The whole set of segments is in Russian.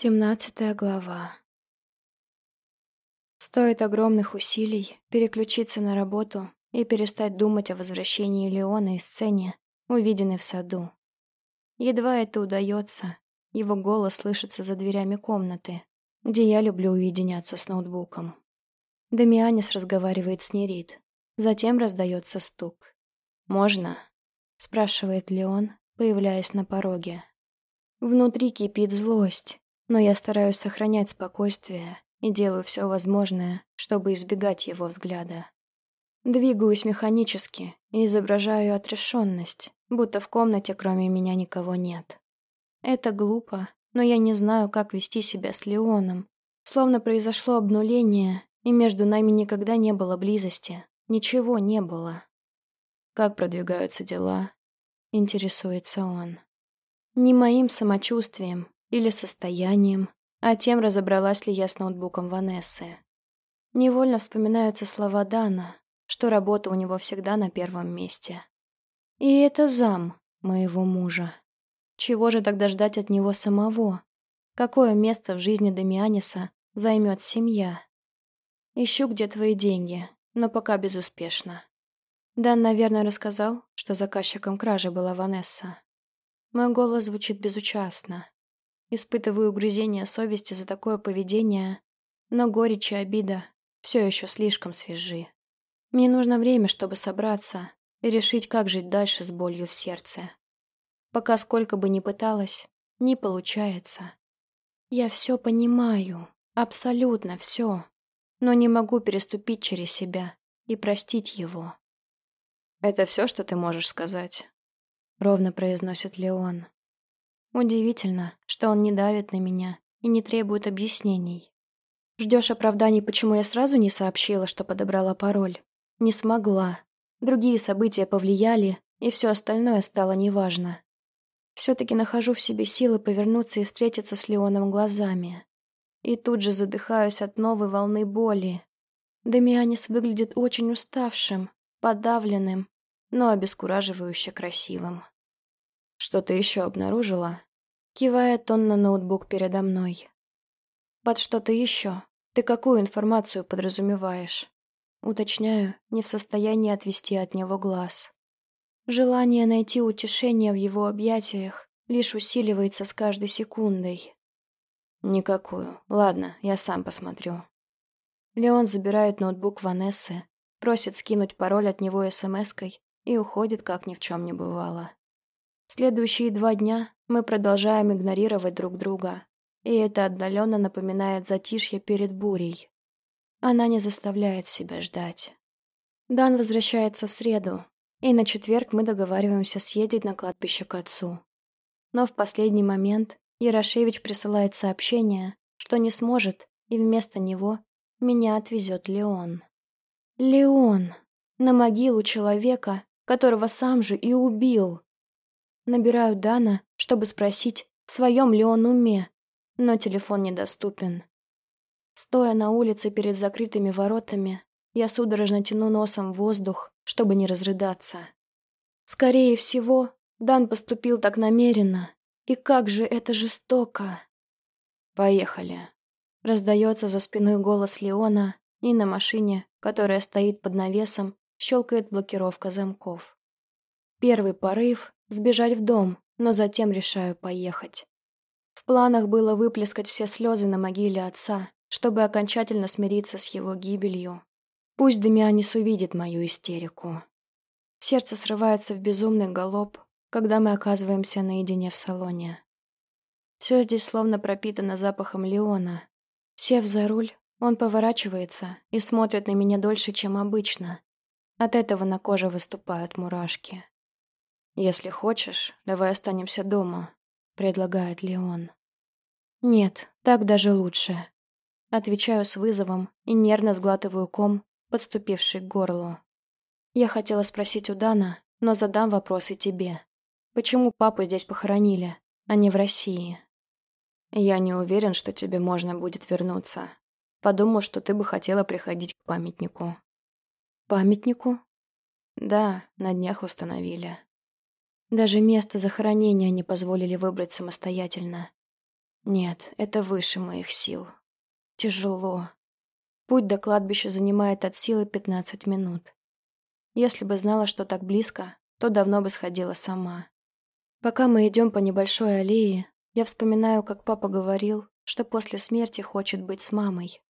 Семнадцатая глава. Стоит огромных усилий переключиться на работу и перестать думать о возвращении Леона и сцене, увиденной в саду. Едва это удается, его голос слышится за дверями комнаты, где я люблю уединяться с ноутбуком. Дамианис разговаривает с Нерит. Затем раздается стук. «Можно?» — спрашивает Леон, появляясь на пороге. Внутри кипит злость, но я стараюсь сохранять спокойствие и делаю все возможное, чтобы избегать его взгляда. Двигаюсь механически и изображаю отрешенность, будто в комнате кроме меня никого нет. Это глупо, но я не знаю, как вести себя с Леоном. Словно произошло обнуление, и между нами никогда не было близости. Ничего не было. «Как продвигаются дела?» — интересуется он. Не моим самочувствием, или состоянием, а тем, разобралась ли я с ноутбуком Ванессы. Невольно вспоминаются слова Дана, что работа у него всегда на первом месте. И это зам моего мужа. Чего же тогда ждать от него самого? Какое место в жизни Дамианиса займет семья? Ищу, где твои деньги, но пока безуспешно. Дан, наверное, рассказал, что заказчиком кражи была Ванесса. Мой голос звучит безучастно, Испытываю угрызение совести за такое поведение, но горечь и обида все еще слишком свежи. Мне нужно время, чтобы собраться и решить, как жить дальше с болью в сердце. Пока сколько бы ни пыталась, не получается. Я все понимаю, абсолютно все, но не могу переступить через себя и простить его. «Это все, что ты можешь сказать?» — ровно произносит Леон. Удивительно, что он не давит на меня и не требует объяснений. Ждешь оправданий, почему я сразу не сообщила, что подобрала пароль? Не смогла. Другие события повлияли, и все остальное стало неважно. Все-таки нахожу в себе силы повернуться и встретиться с Леоном глазами. И тут же задыхаюсь от новой волны боли. Дамианис выглядит очень уставшим, подавленным, но обескураживающе красивым. Что ты еще обнаружила? Кивает он на ноутбук передо мной. Под что-то еще. Ты какую информацию подразумеваешь? Уточняю, не в состоянии отвести от него глаз. Желание найти утешение в его объятиях лишь усиливается с каждой секундой. Никакую. Ладно, я сам посмотрю. Леон забирает ноутбук Ванессы, просит скинуть пароль от него смс-кой и уходит, как ни в чем не бывало. Следующие два дня мы продолжаем игнорировать друг друга, и это отдаленно напоминает затишье перед бурей. Она не заставляет себя ждать. Дан возвращается в среду, и на четверг мы договариваемся съездить на кладбище к отцу. Но в последний момент Ярошевич присылает сообщение, что не сможет, и вместо него меня отвезет Леон. Леон! На могилу человека, которого сам же и убил. Набираю Дана, чтобы спросить, в своем ли он уме, но телефон недоступен. Стоя на улице перед закрытыми воротами, я судорожно тяну носом воздух, чтобы не разрыдаться. Скорее всего, Дан поступил так намеренно. И как же это жестоко. «Поехали», — раздается за спиной голос Леона, и на машине, которая стоит под навесом, щелкает блокировка замков. Первый порыв сбежать в дом, но затем решаю поехать. В планах было выплескать все слезы на могиле отца, чтобы окончательно смириться с его гибелью. Пусть Демианис увидит мою истерику. Сердце срывается в безумный галоп, когда мы оказываемся наедине в салоне. Все здесь словно пропитано запахом Леона. Сев за руль, он поворачивается и смотрит на меня дольше, чем обычно. От этого на коже выступают мурашки. «Если хочешь, давай останемся дома», — предлагает Леон. «Нет, так даже лучше». Отвечаю с вызовом и нервно сглатываю ком, подступивший к горлу. Я хотела спросить у Дана, но задам вопрос и тебе. Почему папу здесь похоронили, а не в России? Я не уверен, что тебе можно будет вернуться. Подумал, что ты бы хотела приходить к памятнику. Памятнику? Да, на днях установили. Даже место захоронения не позволили выбрать самостоятельно. Нет, это выше моих сил. Тяжело. Путь до кладбища занимает от силы 15 минут. Если бы знала, что так близко, то давно бы сходила сама. Пока мы идем по небольшой аллее, я вспоминаю, как папа говорил, что после смерти хочет быть с мамой.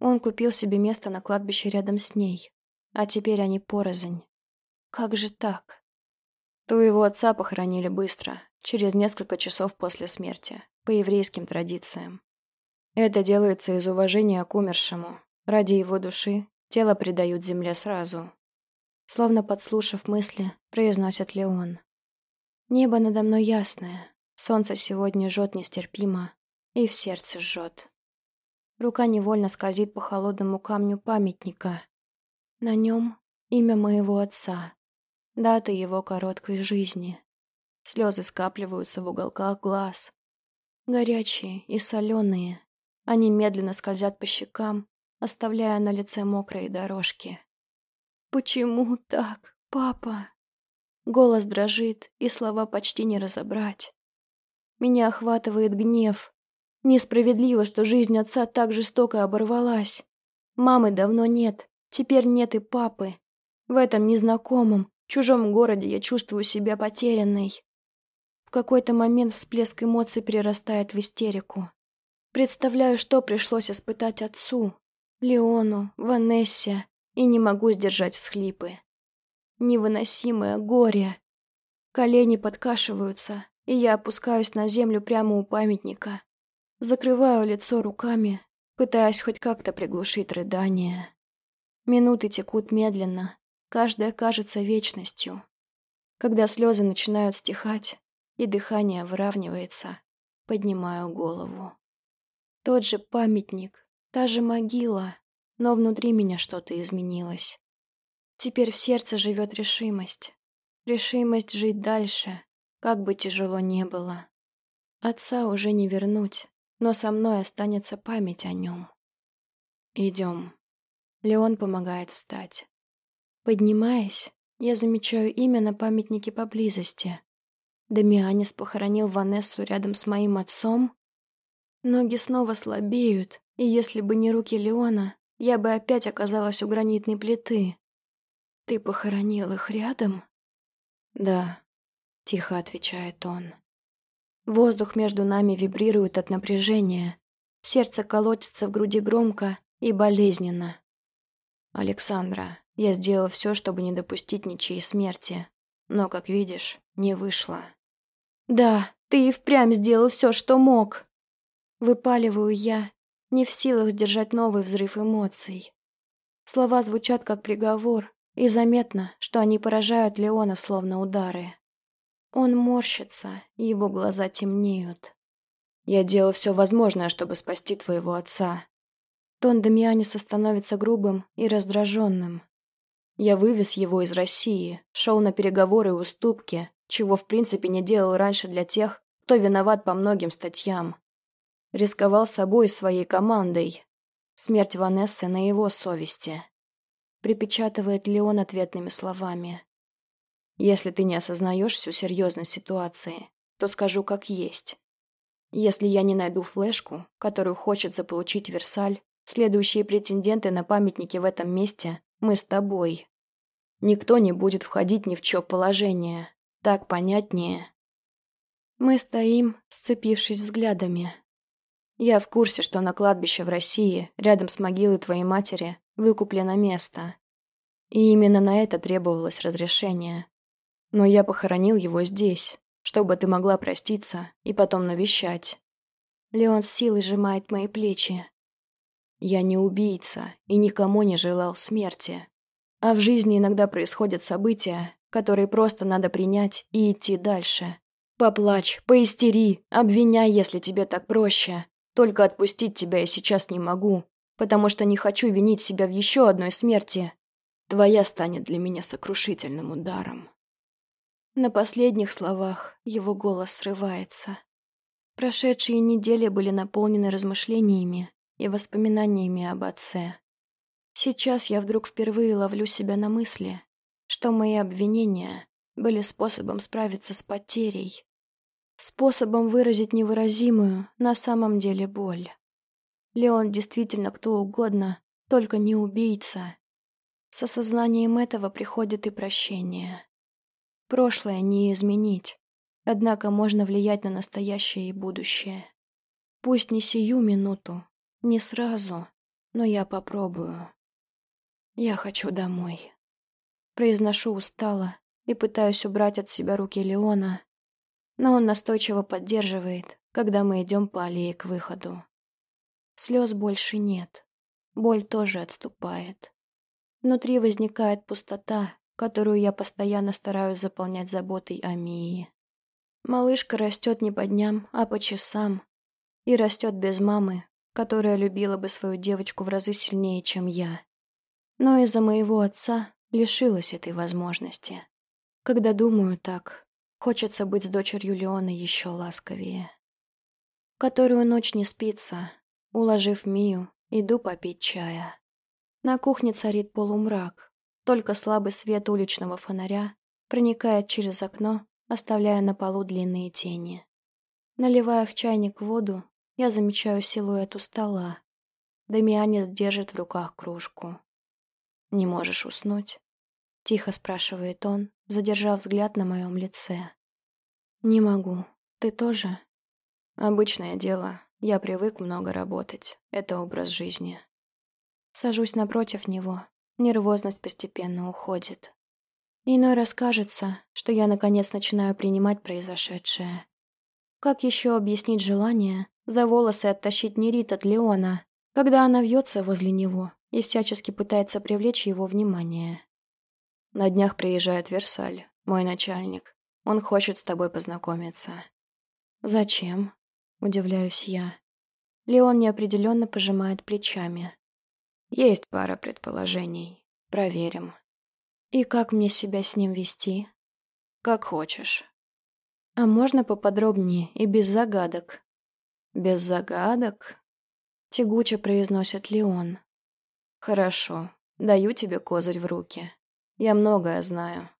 Он купил себе место на кладбище рядом с ней, а теперь они порознь. Как же так? Твоего отца похоронили быстро, через несколько часов после смерти, по еврейским традициям. Это делается из уважения к умершему. Ради его души тело предают земле сразу. Словно подслушав мысли, произносит Леон. Небо надо мной ясное, солнце сегодня жжет нестерпимо, и в сердце жжет. Рука невольно скользит по холодному камню памятника. На нем имя моего отца, дата его короткой жизни. Слезы скапливаются в уголках глаз. Горячие и соленые. Они медленно скользят по щекам, оставляя на лице мокрые дорожки. «Почему так, папа?» Голос дрожит, и слова почти не разобрать. Меня охватывает гнев. Несправедливо, что жизнь отца так жестоко оборвалась. Мамы давно нет, теперь нет и папы. В этом незнакомом, чужом городе я чувствую себя потерянной. В какой-то момент всплеск эмоций перерастает в истерику. Представляю, что пришлось испытать отцу, Леону, Ванессе, и не могу сдержать всхлипы. Невыносимое горе. Колени подкашиваются, и я опускаюсь на землю прямо у памятника. Закрываю лицо руками, пытаясь хоть как-то приглушить рыдание. Минуты текут медленно, каждая кажется вечностью. Когда слезы начинают стихать, и дыхание выравнивается, поднимаю голову. Тот же памятник, та же могила, но внутри меня что-то изменилось. Теперь в сердце живет решимость. Решимость жить дальше, как бы тяжело не было. Отца уже не вернуть, но со мной останется память о нем. Идем. Леон помогает встать. Поднимаясь, я замечаю имя на памятнике поблизости. Дамианис похоронил Ванессу рядом с моим отцом. Ноги снова слабеют, и если бы не руки Леона, я бы опять оказалась у гранитной плиты. «Ты похоронил их рядом?» «Да», — тихо отвечает он. Воздух между нами вибрирует от напряжения. Сердце колотится в груди громко и болезненно. «Александра, я сделал все, чтобы не допустить ничьей смерти, но, как видишь, не вышло». «Да, ты и впрямь сделал все, что мог!» Выпаливаю я, не в силах держать новый взрыв эмоций. Слова звучат как приговор, и заметно, что они поражают Леона словно удары. Он морщится, и его глаза темнеют. «Я делал все возможное, чтобы спасти твоего отца». Тон Дамианиса становится грубым и раздраженным. Я вывез его из России, шел на переговоры и уступки, чего в принципе не делал раньше для тех, кто виноват по многим статьям. Рисковал собой и своей командой. Смерть Ванессы на его совести. Припечатывает Леон ответными словами. Если ты не осознаешь всю серьезность ситуации, то скажу как есть. Если я не найду флешку, которую хочет заполучить Версаль, следующие претенденты на памятники в этом месте – мы с тобой. Никто не будет входить ни в чье положение. Так понятнее. Мы стоим, сцепившись взглядами. Я в курсе, что на кладбище в России, рядом с могилой твоей матери, выкуплено место. И именно на это требовалось разрешение. Но я похоронил его здесь, чтобы ты могла проститься и потом навещать. Леон с силой сжимает мои плечи. Я не убийца и никому не желал смерти. А в жизни иногда происходят события, которые просто надо принять и идти дальше. Поплачь, поистери, обвиняй, если тебе так проще. Только отпустить тебя я сейчас не могу, потому что не хочу винить себя в еще одной смерти. Твоя станет для меня сокрушительным ударом. На последних словах его голос срывается. Прошедшие недели были наполнены размышлениями и воспоминаниями об отце. Сейчас я вдруг впервые ловлю себя на мысли, что мои обвинения были способом справиться с потерей. способом выразить невыразимую на самом деле боль. Леон действительно кто угодно, только не убийца. С осознанием этого приходит и прощение. Прошлое не изменить, однако можно влиять на настоящее и будущее. Пусть не сию минуту, не сразу, но я попробую. Я хочу домой. Произношу устало и пытаюсь убрать от себя руки Леона, но он настойчиво поддерживает, когда мы идем по аллее к выходу. Слез больше нет, боль тоже отступает. Внутри возникает пустота, которую я постоянно стараюсь заполнять заботой о Мии. Малышка растет не по дням, а по часам. И растет без мамы, которая любила бы свою девочку в разы сильнее, чем я. Но из-за моего отца лишилась этой возможности. Когда думаю так, хочется быть с дочерью Леона еще ласковее. Которую ночь не спится, уложив Мию, иду попить чая. На кухне царит полумрак, только слабый свет уличного фонаря проникает через окно, оставляя на полу длинные тени. Наливая в чайник воду, я замечаю силуэт у стола. Дамианец держит в руках кружку. «Не можешь уснуть?» — тихо спрашивает он, задержав взгляд на моем лице. «Не могу. Ты тоже?» «Обычное дело. Я привык много работать. Это образ жизни». Сажусь напротив него, Нервозность постепенно уходит. Иной раз кажется, что я наконец начинаю принимать произошедшее. Как еще объяснить желание за волосы оттащить Нерит от Леона, когда она вьется возле него и всячески пытается привлечь его внимание? На днях приезжает Версаль, мой начальник. Он хочет с тобой познакомиться. Зачем? Удивляюсь я. Леон неопределенно пожимает плечами. Есть пара предположений. Проверим. И как мне себя с ним вести? Как хочешь. А можно поподробнее и без загадок? Без загадок? Тягуче произносит Леон. Хорошо. Даю тебе козырь в руки. Я многое знаю.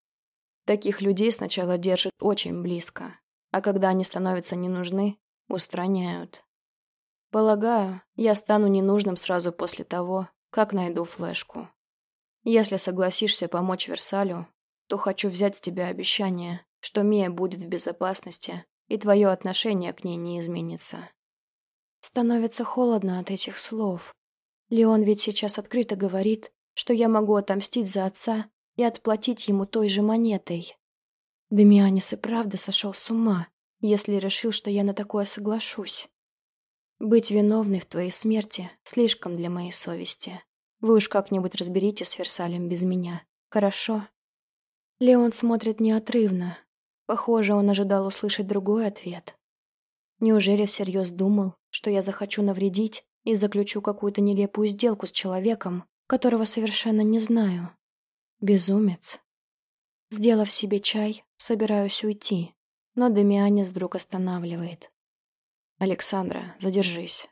Таких людей сначала держат очень близко, а когда они становятся не нужны, устраняют. Полагаю, я стану ненужным сразу после того, как найду флешку. Если согласишься помочь Версалю, то хочу взять с тебя обещание, что Мия будет в безопасности, и твое отношение к ней не изменится. Становится холодно от этих слов. Леон ведь сейчас открыто говорит, что я могу отомстить за отца и отплатить ему той же монетой. Демианис и правда сошел с ума, если решил, что я на такое соглашусь. Быть виновной в твоей смерти слишком для моей совести. Вы уж как-нибудь разберитесь с Версалем без меня. Хорошо?» Леон смотрит неотрывно. Похоже, он ожидал услышать другой ответ. Неужели всерьез думал, что я захочу навредить и заключу какую-то нелепую сделку с человеком, которого совершенно не знаю? Безумец. Сделав себе чай, собираюсь уйти, но Демианец вдруг останавливает. «Александра, задержись.